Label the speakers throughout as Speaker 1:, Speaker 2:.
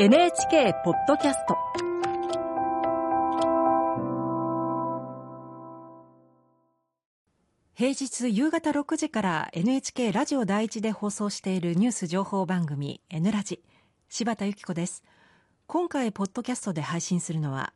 Speaker 1: NHK ポッドキャスト。平日夕方6時から NHK ラジオ第一で放送しているニュース情報番組 N ラジ。柴田由紀子です。今回ポッドキャストで配信するのは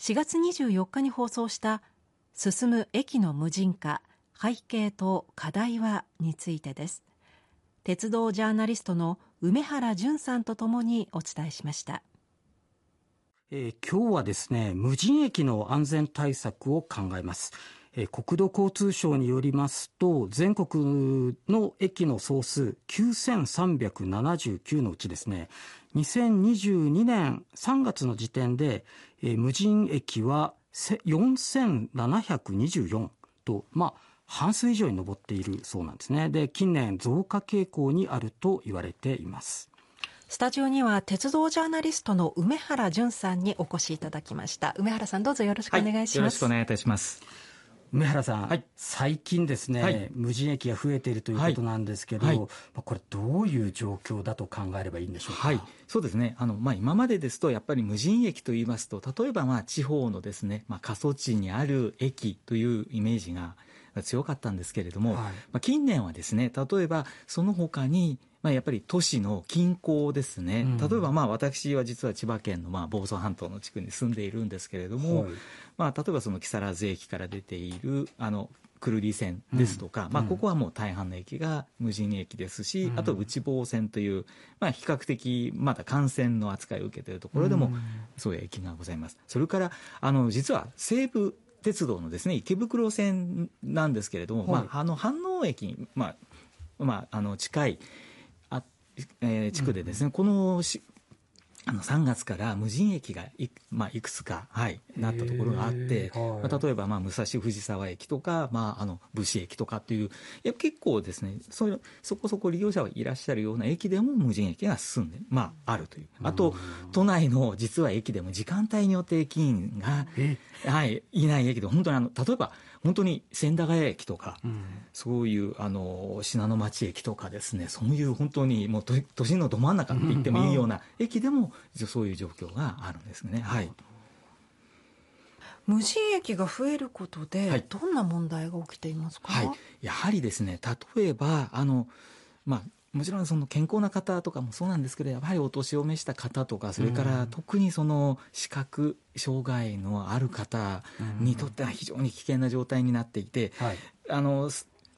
Speaker 1: 4月24日に放送した進む駅の無人化背景と課題はについてです。鉄道ジャーナリストの梅原淳さんとともにお伝えしました。
Speaker 2: えー、今日はですね無人駅の安全対策を考えます、えー、国土交通省によりますと全国の駅の総数9379のうちですね2022年3月の時点で、えー、無人駅は4724とまあ半数以上に上っているそうなんですね。で近年増加傾向にあると言われています。
Speaker 1: スタジオには鉄道ジャーナリストの梅原淳さんにお越しいただきました。梅原さんどうぞよろしくお願いします、はい、
Speaker 3: よろしくお願いいたします。
Speaker 2: 梅原さん、はい、最近ですね、はい、無人駅が増えているということなんですけど、はい、これ、どういう状況だと考えればいいんでしょうか、はい、
Speaker 3: そうですね。あの、まあ、今までですと、やっぱり無人駅といいますと、例えばまあ地方のですね、まあ、過疎地にある駅というイメージが強かったんですけれども、はい、まあ、近年はですね例えばその他にまあ、やっぱり都市の近郊ですね、うん、例えばまあ私は実は千葉県のまあ房総半島の地区に住んでいるんですけれども、はい、まあ、例えばその木更津駅から出ているあの久留里線ですとか、うん、まあ、ここはもう大半の駅が無人駅ですし、うん、あと内房線という、まあ、比較的まだ幹線の扱いを受けているところでも、そういう駅がございます。それからあの実は西武鉄道のですね池袋線なんですけれども、はい、まあ、あの飯能駅に、まあまあ、あの近いあ、えー、地区でですね、うん、このしあの3月から無人駅がい,、まあ、いくつか、はい、なったところがあって、はい、まあ、例えば、まあ、武蔵藤沢駅とか、まあ、あの武士駅とかっていうや結構ですねそそこそこ利用者はいらっしゃるような駅でも無人駅が進んで、まあ、あるという。あと都内の実は駅でも時間帯によって駅員が、はい、いない駅で本当にあの例えば本当に千駄ヶ谷駅とか、うん、そういうあの信濃町駅とかですねそういう本当にもう都心のど真ん中って言ってもいいような駅でもそういう状況があるんですね。はい。
Speaker 1: 無人駅が増えることで、どんな問題が起きていますか、
Speaker 3: はい、やはりですね例えばあの、まあ、もちろんその健康な方とかもそうなんですけどやはりお年を召した方とかそれから特にその視覚障害のある方にとっては非常に危険な状態になっていて、あの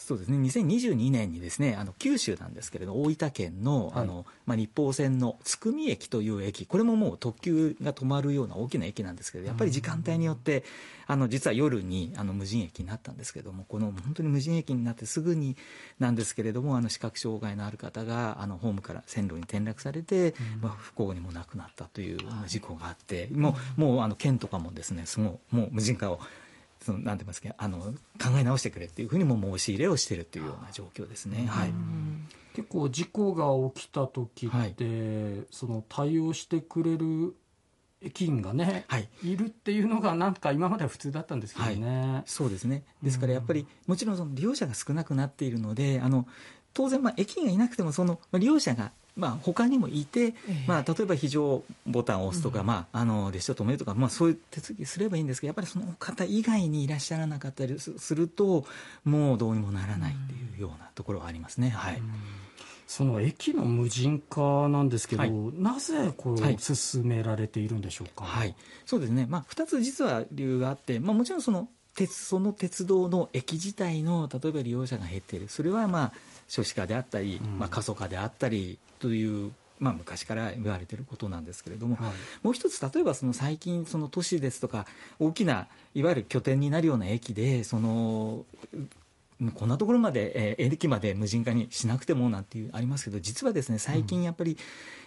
Speaker 3: そうですね。2022年にですねあの九州なんですけれど大分県のあの、はい、まあ、日豊線の津久見駅という駅これももう特急が止まるような大きな駅なんですけどやっぱり時間帯によってあの実は夜にあの無人駅になったんですけれどもこの本当に無人駅になってすぐになんですけれどもあの視覚障害のある方があのホームから線路に転落されて、まあ、不幸にも亡くなったという事故があって、もうもうあの県とかもですねすごもう無人化をそのなんて言いますかあの考え直してくれっていうふうにも申し入れをしているというような状況ですね。はい、
Speaker 2: 結構事故が起きた時って、はい、その対応してくれる駅員がね、はい、いるっていうのがなんか今までは普通だったんですけどね、
Speaker 3: はい、そうですね。ですからやっぱり、もちろんその利用者が少なくなっているのであの当然まあ駅員がいなくてもその利用者がまあ、他にもいて、まあ、例えば非常ボタンを押すとか、まあ、あの列車を止めるとか、まあ、そういう手続きすればいいんですけどやっぱりその方以外にいらっしゃらなかったりするともうどうにもならないっていうようなところはありますね。はい、
Speaker 2: その駅の無人化なんですけど、はい、なぜこう、進められているんでしょうか、
Speaker 3: はい、そうですね、まあ、2つ実は理由があって、まあ、もちろんその鉄その鉄道の駅自体の例えば利用者が減っている。それはまあ少子化であったり、まあ、過疎化であったりという、まあ、昔から言われていることなんですけれども、はい、もう一つ例えばその最近その都市ですとか大きないわゆる拠点になるような駅でそのこんなところまで、えー、駅まで無人化にしなくてもなんていうありますけど実はですね最近やっぱり、うん、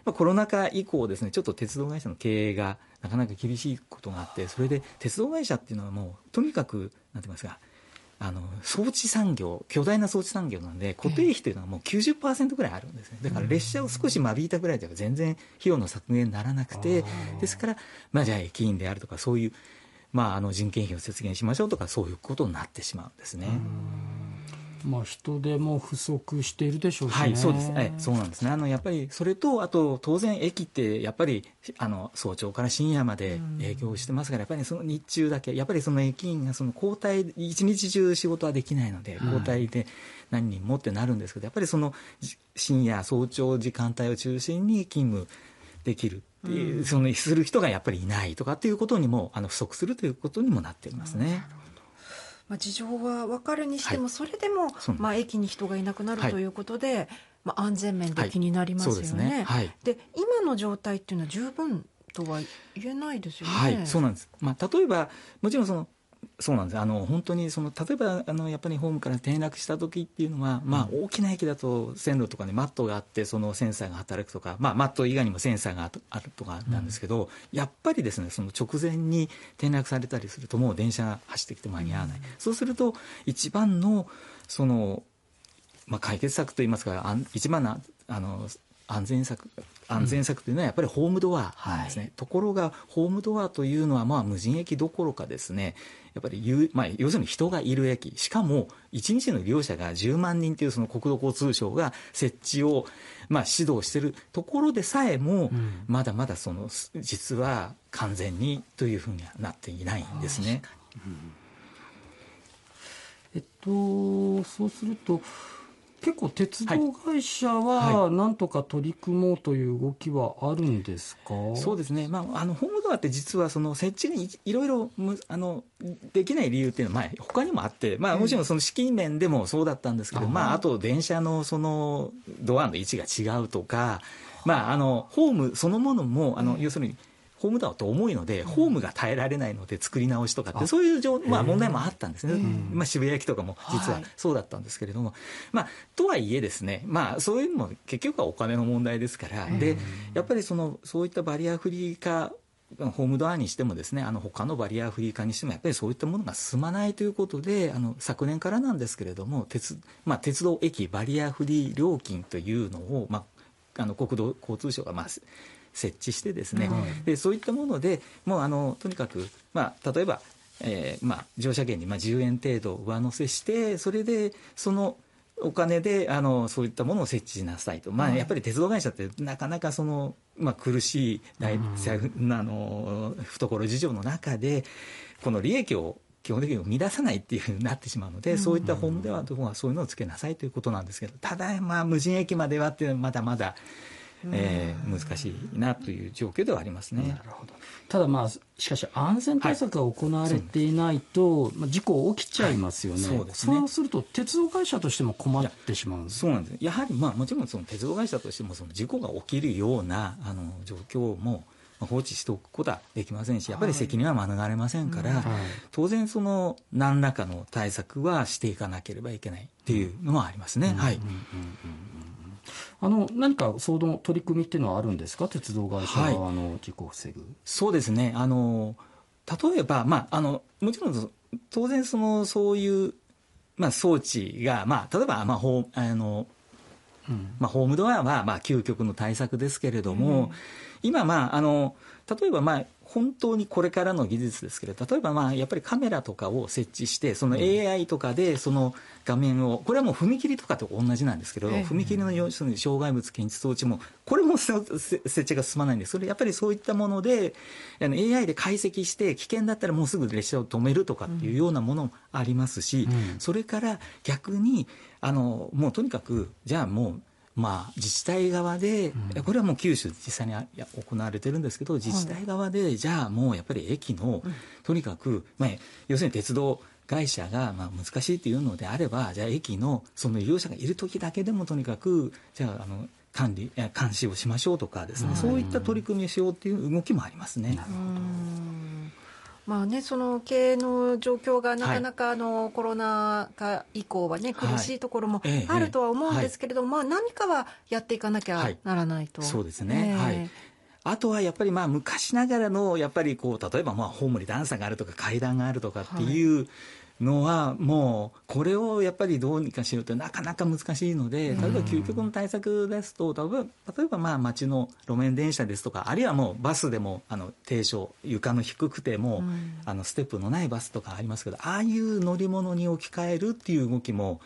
Speaker 3: まあ、コロナ禍以降ですねちょっと鉄道会社の経営がなかなか厳しいことがあってそれで鉄道会社っていうのはもうとにかくなんて言いますかあの装置産業巨大な装置産業なんで固定費というのはもう90%ぐらいあるんですね。だから列車を少し間引いたぐらいでは全然費用の削減にならなくてですからまあじゃあ駅員であるとかそういうまああの人件費を節減しましょうとかそういうことになってしまうんですね。
Speaker 2: まあ、人手も不足しているでしょうし、ね、
Speaker 3: はい、そうです、はい、そうなんですね。あのやっぱりそれとあと当然駅ってやっぱりあの早朝から深夜まで営業してますから、やっぱりその日中だけやっぱりその駅員がその交代一日中仕事はできないので交代で何人もってなるんですけど、やっぱりその深夜早朝時間帯を中心に勤務できるっていう、そのする人がやっぱりいないとかっていうことにもあの不足するということにもなっていますね。
Speaker 1: まあ、事情は分かるにしても、それでも、まあ、駅に人がいなくなるということで、まあ、安全面で気になりますよね。で、今の状態っていうのは十分とは言えないですよね。
Speaker 3: はい、そうなんです。まあ、例えばもちろんそのそうなんですあの本当にその例えばあのやっぱりホームから転落した時っていうのは、まあ、大きな駅だと線路とかにマットがあってそのセンサーが働くとか、まあ、マット以外にもセンサーがあるとかなんですけど、うん、やっぱりですねその直前に転落されたりするともう電車が走ってきて間に合わない、うん、そうすると一番のその、まあ、解決策といいますか一番のあの安全策安全策というのはやっぱりホームドアなんですね、はい、ところがホームドアというのはまあ無人駅どころかですね。やっぱり、まあ、要するに人がいる駅。しかも1日の利用者が10万人というその国土交通省が設置を、まあ、指導しているところでさえも、まだまだその実は完全にというふうにはなっていないんですね。
Speaker 2: えっと、そうすると結構鉄道会社はなんとか取り組もうという動きはあるんですか、はい
Speaker 3: はい、そうですね、まあ、あのホームドアって実はその設置にいろいろあのできない理由っていうのは、まあ、他にもあって、まあ、もちろんその資金面でもそうだったんですけど、うん、まあ、あと電車のそのドアの位置が違うとか、まあ、あのホームそのものもあの、要するにホームドアと重いので、ホームが耐えられないので作り直しとかって、そういう、まあ、問題もあったんですね、まあ、渋谷駅とかも実はそうだったんですけれども、まあ、とはいえですね、まあ、そういうのも結局はお金の問題ですから、でやっぱりそのそういったバリアフリー化ホームドアにしてもですねあの他のバリアフリー化にしてもやっぱりそういったものが進まないということであの昨年からなんですけれども鉄,、まあ、鉄道駅バリアフリー料金というのを、まあ、あの国土交通省が、まあ、設置してですね、でそういったものでもうあのとにかく、まあ、例えば、えーまあ、乗車券にまあ10円程度上乗せしてそれでそのお金であのそういったものを設置しなさいと、まあ、やっぱり鉄道会社ってなかなかその、まあ、苦しい大、うん、あの懐事情の中でこの利益を基本的に生み出さないっていうふうになってしまうので、うん、そういった本ではどこはそういうのをつけなさいということなんですけどただまあ無人駅まではっていうのはまだまだえー、難しいなという状況ではありますね。なるほど。
Speaker 2: ただまあしかし安全対策が行われていないと、はい、まあ、事故起きちゃいますよね、はい、そうですね。そうすると鉄道会社としても困ってしまう。
Speaker 3: そうなんです。やはりまあもちろんその鉄道会社としてもその事故が起きるようなあの状況も放置しておくことはできませんしやっぱり責任は免れませんから、はい、当然その何らかの対策はしていかなければいけないっていうのはありますね。はい、
Speaker 2: あの何かその取り組みっていうのはあるんですか？鉄道会社側の事故を防ぐ、はい、
Speaker 3: そうですね。あの例えば、まあ、あのもちろん当然そのそういう、まあ、装置が、まあ、例えば、まあほあのうんまあ、ホームドアは、まあ、究極の対策ですけれども、うん、今、まあ、あの例えば、まあ、本当にこれからの技術ですけれど例えばまあやっぱりカメラとかを設置してその AI とかでその画面をこれはもう踏切とかと同じなんですけど、踏切の要するに障害物検知装置もこれも設置が進まないんです。それやっぱりそういったもので AI で解析して危険だったらもうすぐ列車を止めるとかっていうようなものもありますし、それから逆にあのもうとにかくじゃあもうまあ、自治体側で、これはもう九州実際に行われてるんですけど自治体側で、じゃあもうやっぱり駅の、とにかく、まあ、要するに鉄道会社がまあ難しいっていうのであればじゃあ駅のその利用者がいる時だけでもとにかくじゃああの管理監視をしましょうとかですね、そういった取り組みをしようっていう動きもありますね。なるほど
Speaker 1: まあね、その経営の状況がなかなかあの、コロナ禍以降はね苦しいところもあるとは思うんですけれども、まあ何かはやっていかなきゃならないと。
Speaker 3: そうですね、はい。あとはやっぱりまあ昔ながらのやっぱりこう例えばまあホームに段差があるとか階段があるとかっていうのはもうこれをやっぱりどうにかしようとなかなか難しいので例えば究極の対策ですと例えば例えばまあ街の路面電車ですとかあるいはもうバスでもあの低床床の低くても、あのステップのないバスとかありますけどああいう乗り物に置き換えるっていう動きも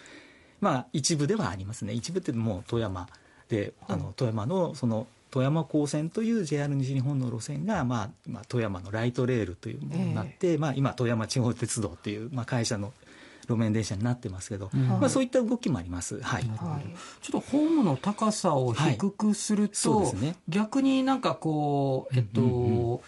Speaker 3: まあ一部ではありますね。一部ってもう富山であの富山のその富山高専という JR 西日本の路線が、まあ、まあ、富山のライトレールというものになって、えー、まあ、今富山地方鉄道という、まあ、会社の路面電車になってますけど、うん、まあ、そういった動きもあります、はい、ちょ
Speaker 2: っとホームの高さを低くすると、はいね、逆になんかこう、えっと、うんうんうん。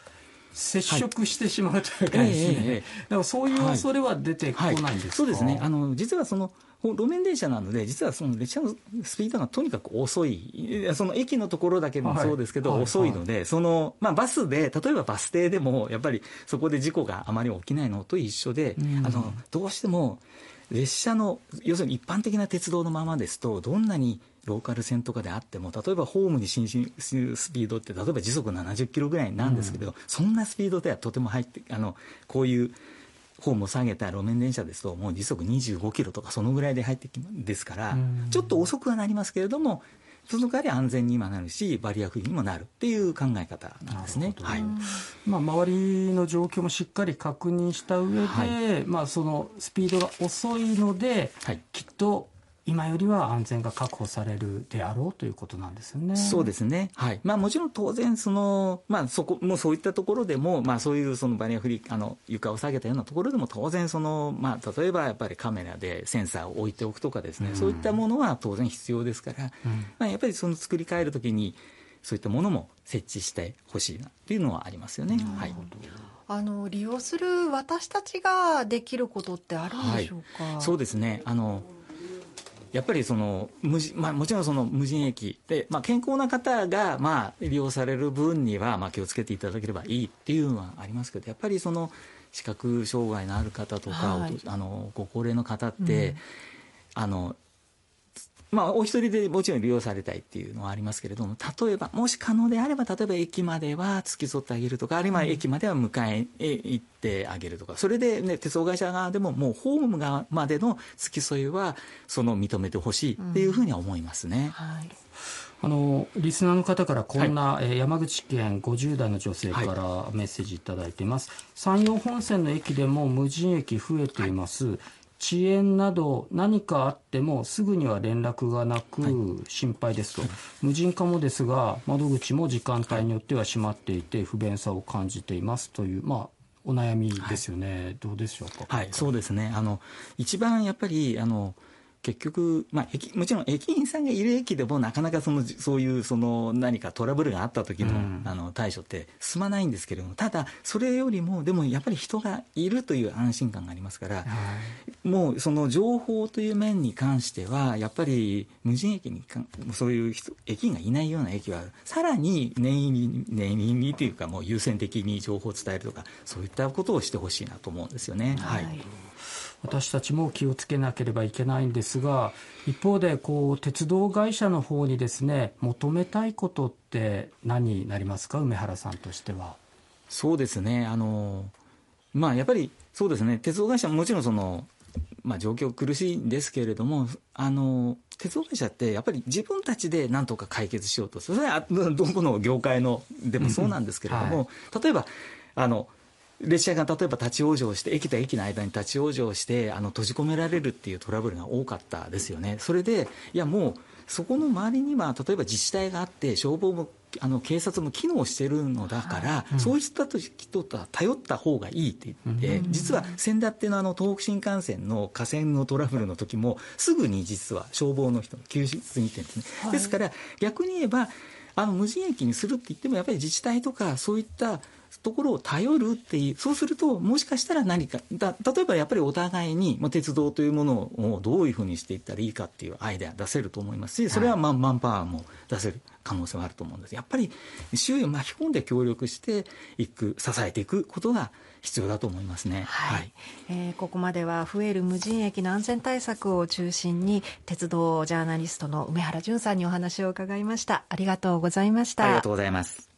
Speaker 2: 接触してしまうというかですね、はいえだからそういう恐れは出てこないんですか、はいはい、
Speaker 3: そうですねあの実はその路面電車なので、実はその列車のスピードがとにかく遅い、その駅のところだけもそうですけど、遅いので、その、まあ、バスで、例えばバス停でも、やっぱりそこで事故があまり起きないのと一緒で、あのどうしても列車の、要するに一般的な鉄道のままですと、どんなにローカル線とかであっても、例えばホームに進入するスピードって、例えば時速70キロぐらいなんですけど、うん、そんなスピードではとても入って、あのこういうホームを下げた路面電車ですと、もう時速25キロとか、そのぐらいで入ってきですから、ちょっと遅くはなりますけれども、その代わり安全にもなるし、バリアフリーにもなるっていう考え方なんですね。はい。
Speaker 2: まあ、周りの状況もしっかり確認した上で、はい、まあ、そのスピードが遅いので、はい、きっと今よりは安全が確保されるであろうということなんですよね。
Speaker 3: そうですね。はい。まあもちろん当然そのまあそこもそういったところでもまあそういうそのバリアフリーあの床を下げたようなところでも当然そのまあ例えばやっぱりカメラでセンサーを置いておくとかですね、うん、そういったものは当然必要ですから、うん、まあやっぱりその作り変えるときにそういったものも設置してほしいなっていうのはありますよね。はい。
Speaker 1: あの利用する私たちができることってあるんでしょうか？
Speaker 3: はい、そうですね。あのやっぱりその無人、まあ、もちろんその無人駅で、まあ、健康な方がまあ利用される分にはまあ気をつけていただければいいっていうのはありますけどやっぱりその視覚障害のある方とか、はい、あのご高齢の方って、うん、あのまあ、お一人でもちろん利用されたいっていうのはありますけれども、例えば、もし可能であれば、例えば駅までは付き添ってあげるとか、あるいは駅までは迎え行ってあげるとか、それでね、鉄道会社側でももうホーム側までの付き添いは、その認めてほしいっていうふうには思いますね。うんはい。
Speaker 2: あのリスナーの方からこんな、はい、え山口県50代の女性からメッセージいただいています、はい、山陽本線の駅でも無人駅増えています、はい遅延など何かあってもすぐには連絡がなく心配ですと、はい、無人化もですが窓口も時間帯によっては閉まっていて不便さを感じていますというまあお悩みですよね、はい、どうでしょう
Speaker 3: か？はい、そうですね。あの一番やっぱりあの結局、まあ、もちろん駅員さんがいる駅でもなかなかそのそういうその何かトラブルがあった時の,、あの対処って進まないんですけれどもただそれよりもでもやっぱり人がいるという安心感がありますから、はい、もうその情報という面に関してはやっぱり無人駅にそういう人駅員がいないような駅はさらに念入りに念入りにというかもう優先的に情報を伝えるとかそういったことをしてほしいなと思うんですよね。はい、はい
Speaker 2: 私たちも気をつけなければいけないんですが一方でこう鉄道会社の方にですね求めたいことって何になりますか？梅原さんとしては。
Speaker 3: そうですね。あのまあやっぱりそうですね。鉄道会社ももちろんそのまあ、状況苦しいんですけれどもあの鉄道会社ってやっぱり自分たちで何とか解決しようと。それはどこの業界のでもそうなんですけれども、うん。はい、例えばあの列車が例えば立ち往生して駅と駅の間に立ち往生してあの閉じ込められるっていうトラブルが多かったですよね。それでいやもうそこの周りには例えば自治体があって消防もあの警察も機能してるのだから、はいうん、そういった人とは頼った方がいいって言って、うん、実は先だってのあの東北新幹線の架線のトラブルの時もすぐに実は消防の人が救出に行ってですね。はい、ですから逆に言えばあの無人駅にするって言ってもやっぱり自治体とかそういったところを頼るっていうそうするともしかしたら何かだ例えばやっぱりお互いに、まあ、鉄道というものをどういうふうにしていったらいいかっていうアイデア出せると思いますしそれはマンマンパワーも出せる可能性はあると思うんです。やっぱり周囲を巻き込んで協力していく支えていくことが必要だと思いますね、
Speaker 1: はい、はい、えー、ここまでは増える無人駅の安全対策を中心に鉄道ジャーナリストの梅原淳さんにお話を伺いました。ありがとうございました。
Speaker 3: ありがとうございます